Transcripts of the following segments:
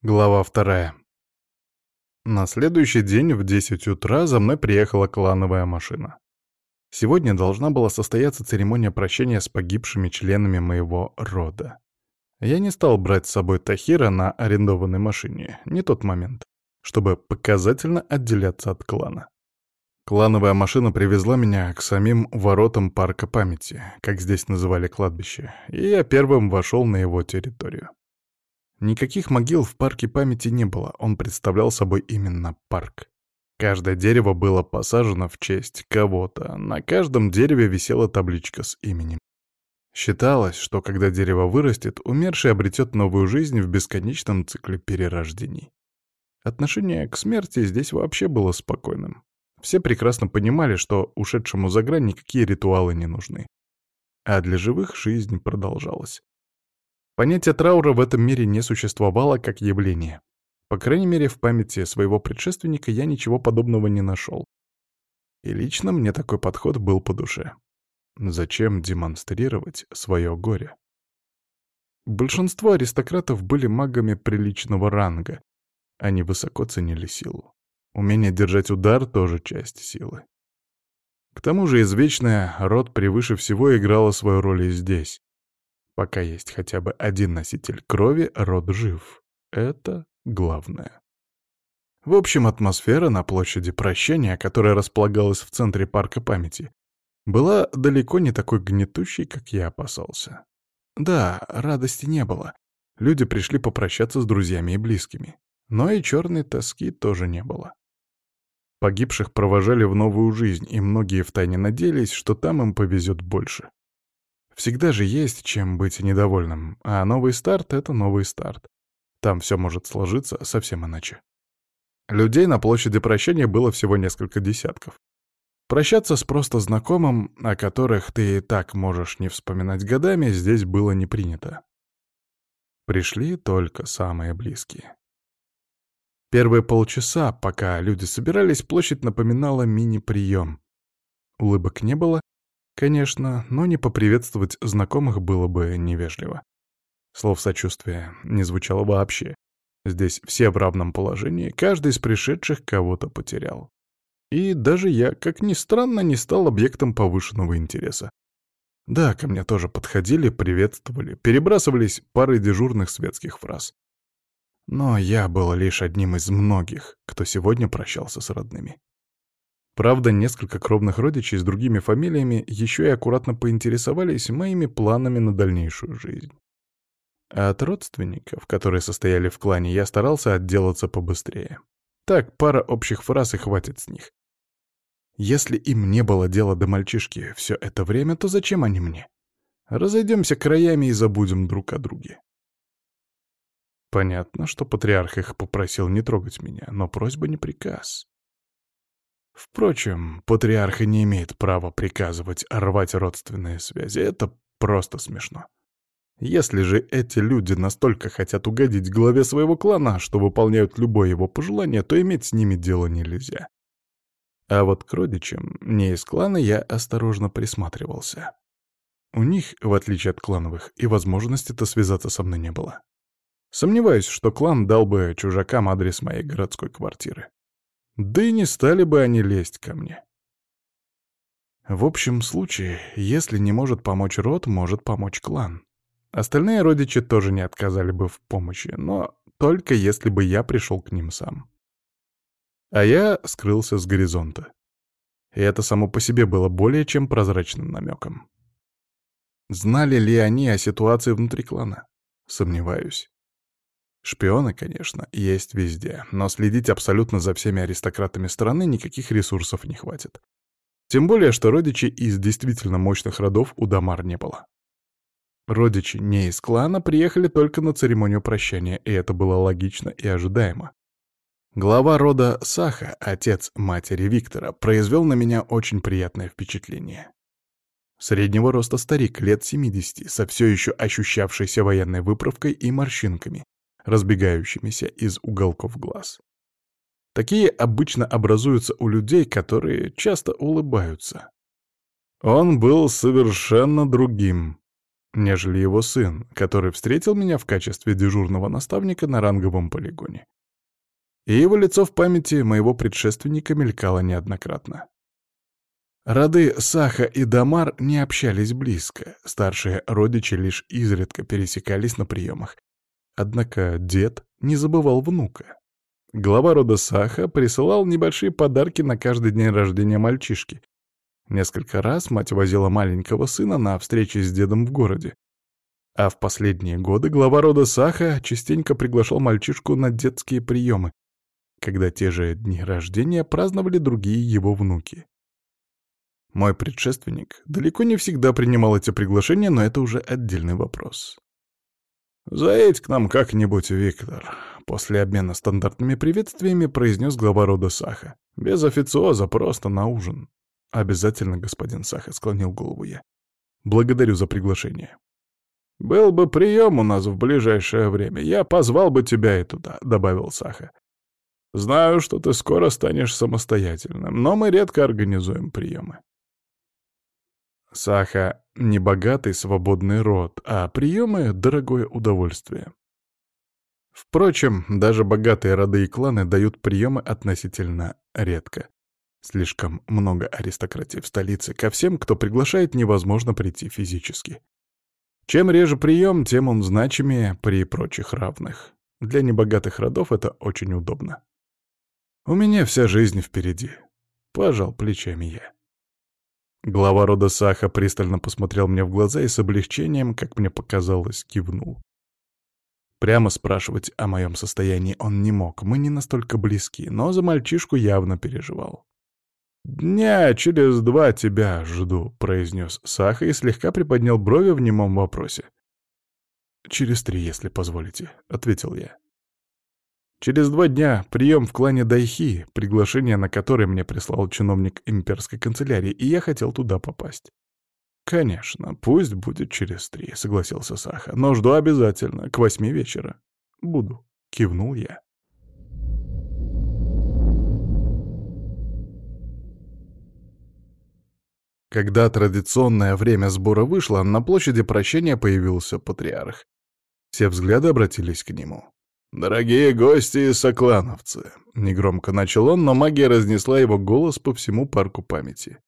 Глава вторая. На следующий день в 10 утра за мной приехала клановая машина. Сегодня должна была состояться церемония прощения с погибшими членами моего рода. Я не стал брать с собой Тахира на арендованной машине, не тот момент, чтобы показательно отделяться от клана. Клановая машина привезла меня к самим воротам парка памяти, как здесь называли кладбище, и я первым вошел на его территорию. Никаких могил в парке памяти не было, он представлял собой именно парк. Каждое дерево было посажено в честь кого-то, на каждом дереве висела табличка с именем. Считалось, что когда дерево вырастет, умерший обретет новую жизнь в бесконечном цикле перерождений. Отношение к смерти здесь вообще было спокойным. Все прекрасно понимали, что ушедшему за грань никакие ритуалы не нужны. А для живых жизнь продолжалась. Понятие траура в этом мире не существовало как явление. По крайней мере, в памяти своего предшественника я ничего подобного не нашел. И лично мне такой подход был по душе. Зачем демонстрировать свое горе? Большинство аристократов были магами приличного ранга. Они высоко ценили силу. Умение держать удар — тоже часть силы. К тому же извечная род превыше всего играла свою роль и здесь. Пока есть хотя бы один носитель крови, род жив. Это главное. В общем, атмосфера на площади прощения, которая располагалась в центре парка памяти, была далеко не такой гнетущей, как я опасался. Да, радости не было. Люди пришли попрощаться с друзьями и близкими. Но и черной тоски тоже не было. Погибших провожали в новую жизнь, и многие втайне надеялись, что там им повезет больше. Всегда же есть чем быть недовольным, а новый старт — это новый старт. Там все может сложиться совсем иначе. Людей на площади прощания было всего несколько десятков. Прощаться с просто знакомым, о которых ты и так можешь не вспоминать годами, здесь было не принято. Пришли только самые близкие. Первые полчаса, пока люди собирались, площадь напоминала мини-прием. Улыбок не было, Конечно, но не поприветствовать знакомых было бы невежливо. Слов сочувствия не звучало вообще. Здесь все в равном положении, каждый из пришедших кого-то потерял. И даже я, как ни странно, не стал объектом повышенного интереса. Да, ко мне тоже подходили, приветствовали, перебрасывались парой дежурных светских фраз. Но я был лишь одним из многих, кто сегодня прощался с родными. Правда, несколько кровных родичей с другими фамилиями еще и аккуратно поинтересовались моими планами на дальнейшую жизнь. А от родственников, которые состояли в клане, я старался отделаться побыстрее. Так, пара общих фраз и хватит с них. Если им не было дела до мальчишки все это время, то зачем они мне? Разойдемся краями и забудем друг о друге. Понятно, что патриарх их попросил не трогать меня, но просьба не приказ. Впрочем, патриарх не имеет права приказывать рвать родственные связи. Это просто смешно. Если же эти люди настолько хотят угодить главе своего клана, что выполняют любое его пожелание, то иметь с ними дело нельзя. А вот к родичам, не из клана, я осторожно присматривался. У них, в отличие от клановых, и возможности-то связаться со мной не было. Сомневаюсь, что клан дал бы чужакам адрес моей городской квартиры. Да и не стали бы они лезть ко мне. В общем случае, если не может помочь род, может помочь клан. Остальные родичи тоже не отказали бы в помощи, но только если бы я пришел к ним сам. А я скрылся с горизонта. И это само по себе было более чем прозрачным намеком. Знали ли они о ситуации внутри клана? Сомневаюсь. Шпионы, конечно, есть везде, но следить абсолютно за всеми аристократами страны никаких ресурсов не хватит. Тем более, что родичей из действительно мощных родов у Дамар не было. Родичи не из клана приехали только на церемонию прощания, и это было логично и ожидаемо. Глава рода Саха, отец матери Виктора, произвел на меня очень приятное впечатление. Среднего роста старик, лет 70, со все еще ощущавшейся военной выправкой и морщинками, разбегающимися из уголков глаз. Такие обычно образуются у людей, которые часто улыбаются. Он был совершенно другим. нежели его сын, который встретил меня в качестве дежурного наставника на ранговом полигоне. И его лицо в памяти моего предшественника мелькало неоднократно. Роды Саха и Дамар не общались близко, старшие родичи лишь изредка пересекались на приемах. Однако дед не забывал внука. Глава рода Саха присылал небольшие подарки на каждый день рождения мальчишки. Несколько раз мать возила маленького сына на встречи с дедом в городе. А в последние годы глава рода Саха частенько приглашал мальчишку на детские приемы, когда те же дни рождения праздновали другие его внуки. Мой предшественник далеко не всегда принимал эти приглашения, но это уже отдельный вопрос. «Заедь к нам как-нибудь, Виктор», — после обмена стандартными приветствиями произнес глава рода Саха. «Без официоза, просто на ужин». «Обязательно, господин Саха», — склонил голову я. «Благодарю за приглашение». «Был бы прием у нас в ближайшее время, я позвал бы тебя и туда», — добавил Саха. «Знаю, что ты скоро станешь самостоятельным, но мы редко организуем приемы». Саха — не богатый свободный род, а приемы — дорогое удовольствие. Впрочем, даже богатые роды и кланы дают приемы относительно редко. Слишком много аристократии в столице, ко всем, кто приглашает, невозможно прийти физически. Чем реже прием, тем он значимее при прочих равных. Для небогатых родов это очень удобно. У меня вся жизнь впереди. Пожал плечами я. Глава рода Саха пристально посмотрел мне в глаза и с облегчением, как мне показалось, кивнул. Прямо спрашивать о моем состоянии он не мог, мы не настолько близки, но за мальчишку явно переживал. «Дня через два тебя жду», — произнес Саха и слегка приподнял брови в немом вопросе. «Через три, если позволите», — ответил я. Через два дня прием в клане Дайхи, приглашение на которое мне прислал чиновник имперской канцелярии, и я хотел туда попасть. «Конечно, пусть будет через три», — согласился Саха. «Но жду обязательно, к восьми вечера». «Буду», — кивнул я. Когда традиционное время сбора вышло, на площади прощения появился патриарх. Все взгляды обратились к нему. «Дорогие гости и соклановцы!» — негромко начал он, но магия разнесла его голос по всему парку памяти.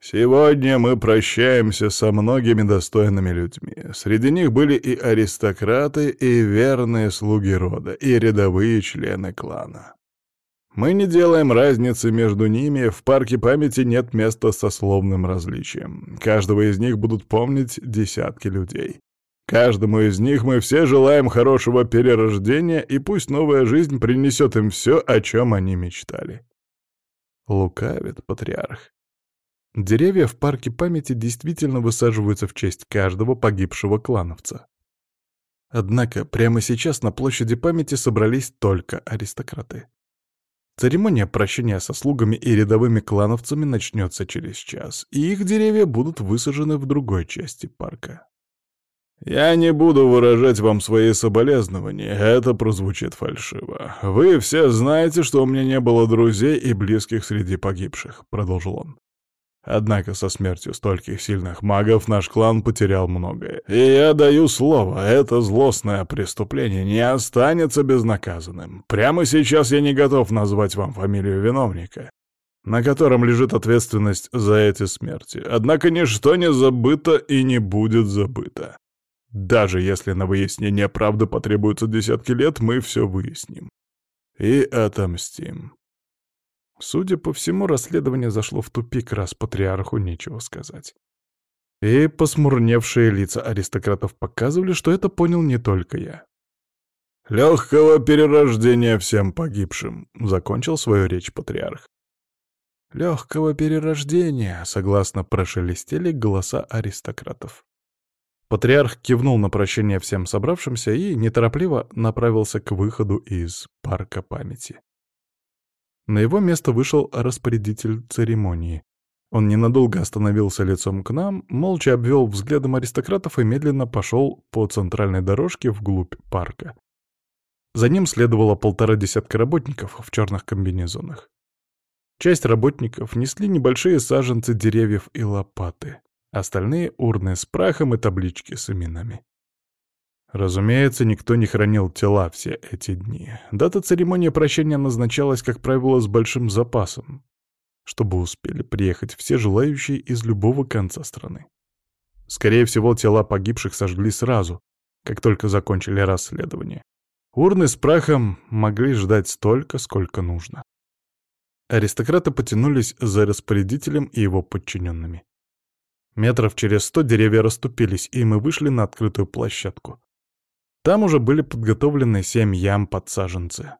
«Сегодня мы прощаемся со многими достойными людьми. Среди них были и аристократы, и верные слуги рода, и рядовые члены клана. Мы не делаем разницы между ними, в парке памяти нет места сословным различиям. Каждого из них будут помнить десятки людей. Каждому из них мы все желаем хорошего перерождения, и пусть новая жизнь принесет им все, о чем они мечтали. Лукавит патриарх. Деревья в парке памяти действительно высаживаются в честь каждого погибшего клановца. Однако прямо сейчас на площади памяти собрались только аристократы. Церемония прощения со слугами и рядовыми клановцами начнется через час, и их деревья будут высажены в другой части парка. Я не буду выражать вам свои соболезнования, это прозвучит фальшиво. Вы все знаете, что у меня не было друзей и близких среди погибших, продолжил он. Однако со смертью стольких сильных магов наш клан потерял многое. И я даю слово, это злостное преступление не останется безнаказанным. Прямо сейчас я не готов назвать вам фамилию виновника, на котором лежит ответственность за эти смерти. Однако ничто не забыто и не будет забыто. Даже если на выяснение правды потребуется десятки лет, мы все выясним. И отомстим. Судя по всему, расследование зашло в тупик, раз патриарху нечего сказать. И посмурневшие лица аристократов показывали, что это понял не только я. «Легкого перерождения всем погибшим», — закончил свою речь патриарх. «Легкого перерождения», — согласно прошелестели голоса аристократов. Патриарх кивнул на прощение всем собравшимся и неторопливо направился к выходу из парка памяти. На его место вышел распорядитель церемонии. Он ненадолго остановился лицом к нам, молча обвел взглядом аристократов и медленно пошел по центральной дорожке вглубь парка. За ним следовало полтора десятка работников в черных комбинезонах. Часть работников несли небольшие саженцы деревьев и лопаты. Остальные — урны с прахом и таблички с именами. Разумеется, никто не хранил тела все эти дни. Дата церемонии прощения назначалась, как правило, с большим запасом, чтобы успели приехать все желающие из любого конца страны. Скорее всего, тела погибших сожгли сразу, как только закончили расследование. Урны с прахом могли ждать столько, сколько нужно. Аристократы потянулись за распорядителем и его подчиненными. Метров через сто деревья расступились, и мы вышли на открытую площадку. Там уже были подготовлены семь ям под саженцы.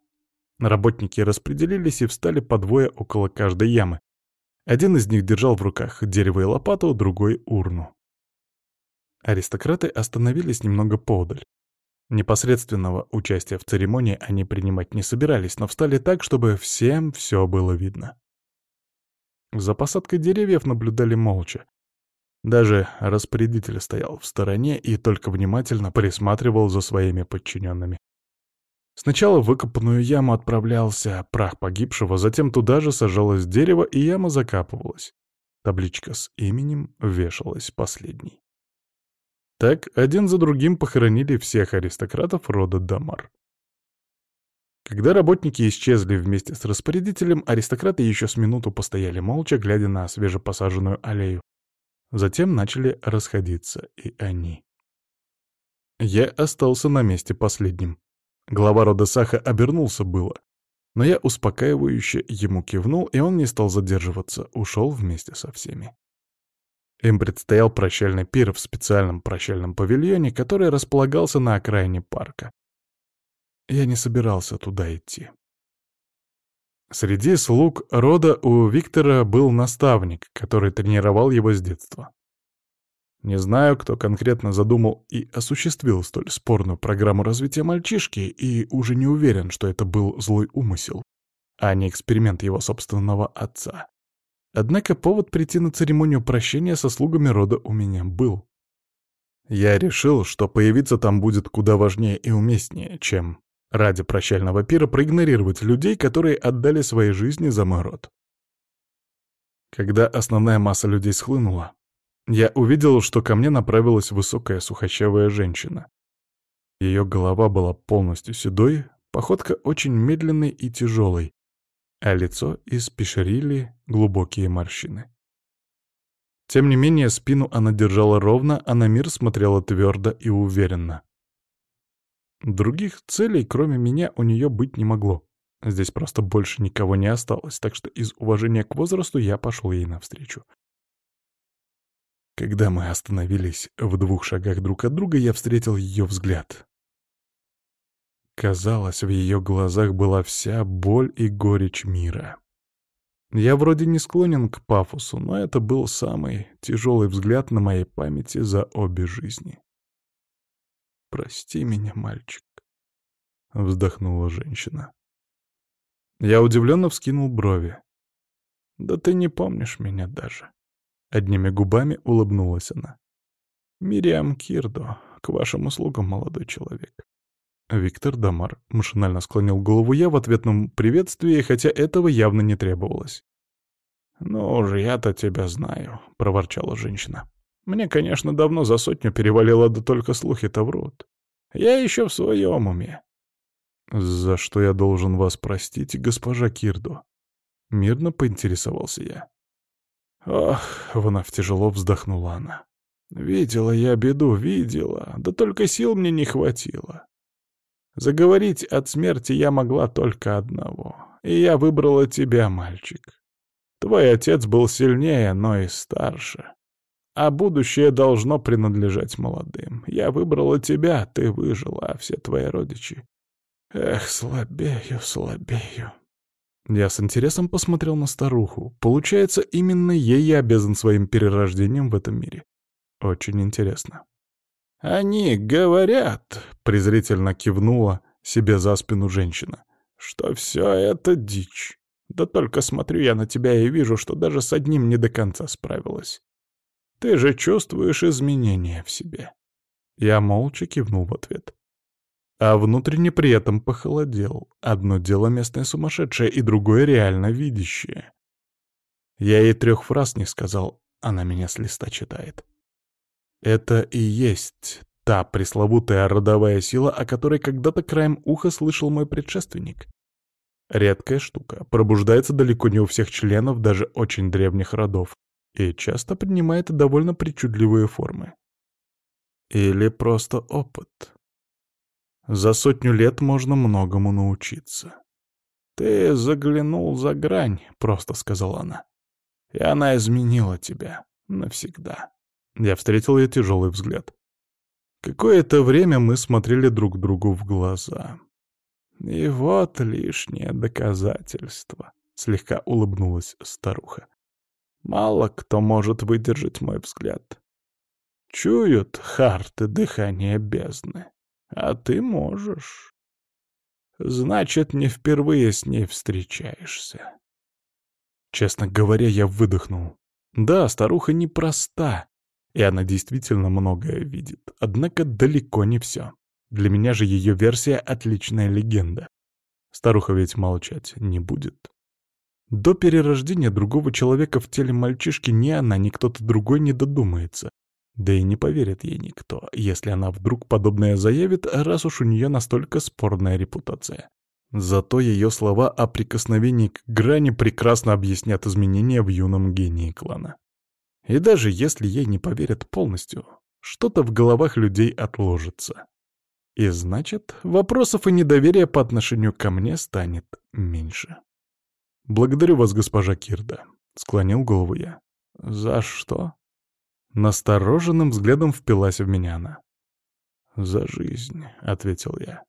Работники распределились и встали по двое около каждой ямы. Один из них держал в руках дерево и лопату, другой — урну. Аристократы остановились немного поодаль. Непосредственного участия в церемонии они принимать не собирались, но встали так, чтобы всем все было видно. За посадкой деревьев наблюдали молча, даже распорядитель стоял в стороне и только внимательно присматривал за своими подчиненными. Сначала в выкопанную яму отправлялся прах погибшего, затем туда же сажалось дерево, и яма закапывалась. Табличка с именем вешалась последней. Так один за другим похоронили всех аристократов рода Дамар. Когда работники исчезли вместе с распорядителем, аристократы еще с минуту постояли молча, глядя на свежепосаженную аллею, Затем начали расходиться и они. Я остался на месте последним. Глава рода Саха обернулся было, но я успокаивающе ему кивнул, и он не стал задерживаться, ушел вместе со всеми. Им предстоял прощальный пир в специальном прощальном павильоне, который располагался на окраине парка. Я не собирался туда идти. Среди слуг рода у Виктора был наставник, который тренировал его с детства. Не знаю, кто конкретно задумал и осуществил столь спорную программу развития мальчишки, и уже не уверен, что это был злой умысел, а не эксперимент его собственного отца. Однако повод прийти на церемонию прощения со слугами рода у меня был. Я решил, что появиться там будет куда важнее и уместнее, чем ради прощального пира проигнорировать людей, которые отдали свои жизни за мой род. Когда основная масса людей схлынула, я увидел, что ко мне направилась высокая сухощавая женщина. Ее голова была полностью седой, походка очень медленной и тяжелой, а лицо испешерили глубокие морщины. Тем не менее, спину она держала ровно, а на мир смотрела твердо и уверенно. Других целей, кроме меня, у нее быть не могло. Здесь просто больше никого не осталось, так что из уважения к возрасту я пошел ей навстречу. Когда мы остановились в двух шагах друг от друга, я встретил ее взгляд. Казалось, в ее глазах была вся боль и горечь мира. Я вроде не склонен к пафосу, но это был самый тяжелый взгляд на моей памяти за обе жизни. «Прости меня, мальчик», — вздохнула женщина. Я удивленно вскинул брови. «Да ты не помнишь меня даже». Одними губами улыбнулась она. «Мириам Кирдо, к вашим услугам, молодой человек». Виктор Дамар машинально склонил голову я в ответном приветствии, хотя этого явно не требовалось. «Ну уж я-то тебя знаю», — проворчала женщина. Мне, конечно, давно за сотню перевалило, да только слухи-то врут. Я еще в своем уме. «За что я должен вас простить, госпожа Кирдо?» Мирно поинтересовался я. «Ох», — вновь тяжело вздохнула она. «Видела я беду, видела, да только сил мне не хватило. Заговорить от смерти я могла только одного, и я выбрала тебя, мальчик. Твой отец был сильнее, но и старше. А будущее должно принадлежать молодым. Я выбрала тебя, ты выжила, а все твои родичи. Эх, слабею, слабею. Я с интересом посмотрел на старуху. Получается, именно ей я обязан своим перерождением в этом мире. Очень интересно. «Они говорят», — презрительно кивнула себе за спину женщина, — «что все это дичь. Да только смотрю я на тебя и вижу, что даже с одним не до конца справилась. Ты же чувствуешь изменения в себе. Я молча кивнул в ответ. А внутренне при этом похолодел. Одно дело местное сумасшедшее, и другое реально видящее. Я ей трех фраз не сказал, она меня с листа читает. Это и есть та пресловутая родовая сила, о которой когда-то краем уха слышал мой предшественник. Редкая штука, пробуждается далеко не у всех членов даже очень древних родов и часто принимает довольно причудливые формы. Или просто опыт. За сотню лет можно многому научиться. «Ты заглянул за грань», — просто сказала она. «И она изменила тебя навсегда». Я встретил ее тяжелый взгляд. Какое-то время мы смотрели друг другу в глаза. «И вот лишнее доказательство», — слегка улыбнулась старуха. «Мало кто может выдержать мой взгляд. Чуют харты дыхание бездны, а ты можешь. Значит, не впервые с ней встречаешься». Честно говоря, я выдохнул. Да, старуха непроста, и она действительно многое видит, однако далеко не все. Для меня же ее версия — отличная легенда. Старуха ведь молчать не будет. До перерождения другого человека в теле мальчишки ни она, ни кто-то другой не додумается. Да и не поверит ей никто, если она вдруг подобное заявит, раз уж у нее настолько спорная репутация. Зато ее слова о прикосновении к грани прекрасно объяснят изменения в юном гении клана. И даже если ей не поверят полностью, что-то в головах людей отложится. И значит, вопросов и недоверия по отношению ко мне станет меньше. «Благодарю вас, госпожа Кирда», — склонил голову я. «За что?» Настороженным взглядом впилась в меня она. «За жизнь», — ответил я.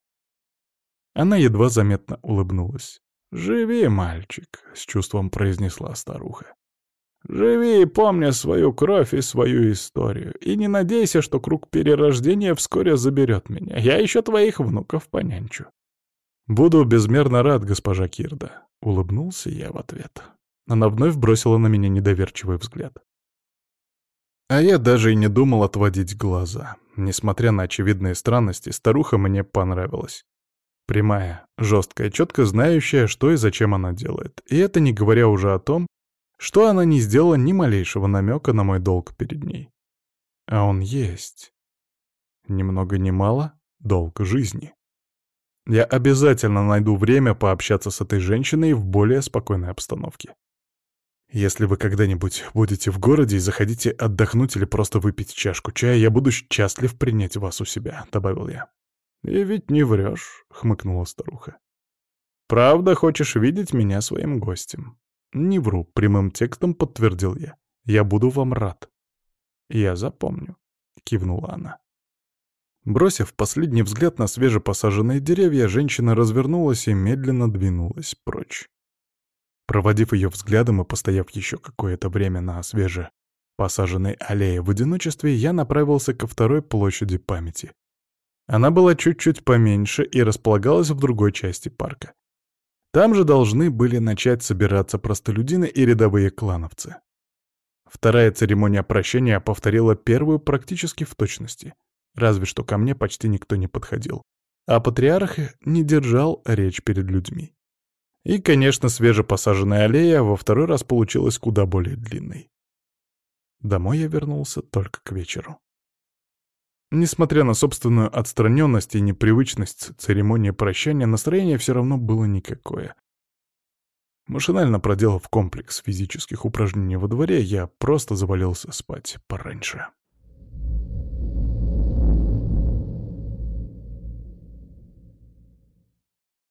Она едва заметно улыбнулась. «Живи, мальчик», — с чувством произнесла старуха. Живи, помня свою кровь и свою историю, и не надейся, что круг перерождения вскоре заберет меня. Я еще твоих внуков понянчу. Буду безмерно рад, госпожа Кирда. Улыбнулся я в ответ. Она вновь бросила на меня недоверчивый взгляд. А я даже и не думал отводить глаза. Несмотря на очевидные странности, старуха мне понравилась. Прямая, жесткая, четко знающая, что и зачем она делает. И это не говоря уже о том, что она не сделала ни малейшего намека на мой долг перед ней. А он есть. Ни много ни мало долг жизни. Я обязательно найду время пообщаться с этой женщиной в более спокойной обстановке. Если вы когда-нибудь будете в городе и захотите отдохнуть или просто выпить чашку чая, я буду счастлив принять вас у себя», — добавил я. «И ведь не врешь», — хмыкнула старуха. «Правда хочешь видеть меня своим гостем?» «Не вру», — прямым текстом подтвердил я. «Я буду вам рад». «Я запомню», — кивнула она. Бросив последний взгляд на свежепосаженные деревья, женщина развернулась и медленно двинулась прочь. Проводив ее взглядом и постояв еще какое-то время на свеже посаженной аллее в одиночестве, я направился ко второй площади памяти. Она была чуть-чуть поменьше и располагалась в другой части парка. Там же должны были начать собираться простолюдины и рядовые клановцы. Вторая церемония прощения повторила первую практически в точности, разве что ко мне почти никто не подходил, а патриарх не держал речь перед людьми. И, конечно, свежепосаженная аллея во второй раз получилась куда более длинной. Домой я вернулся только к вечеру. Несмотря на собственную отстраненность и непривычность церемонии прощания, настроение все равно было никакое. Машинально проделав комплекс физических упражнений во дворе, я просто завалился спать пораньше.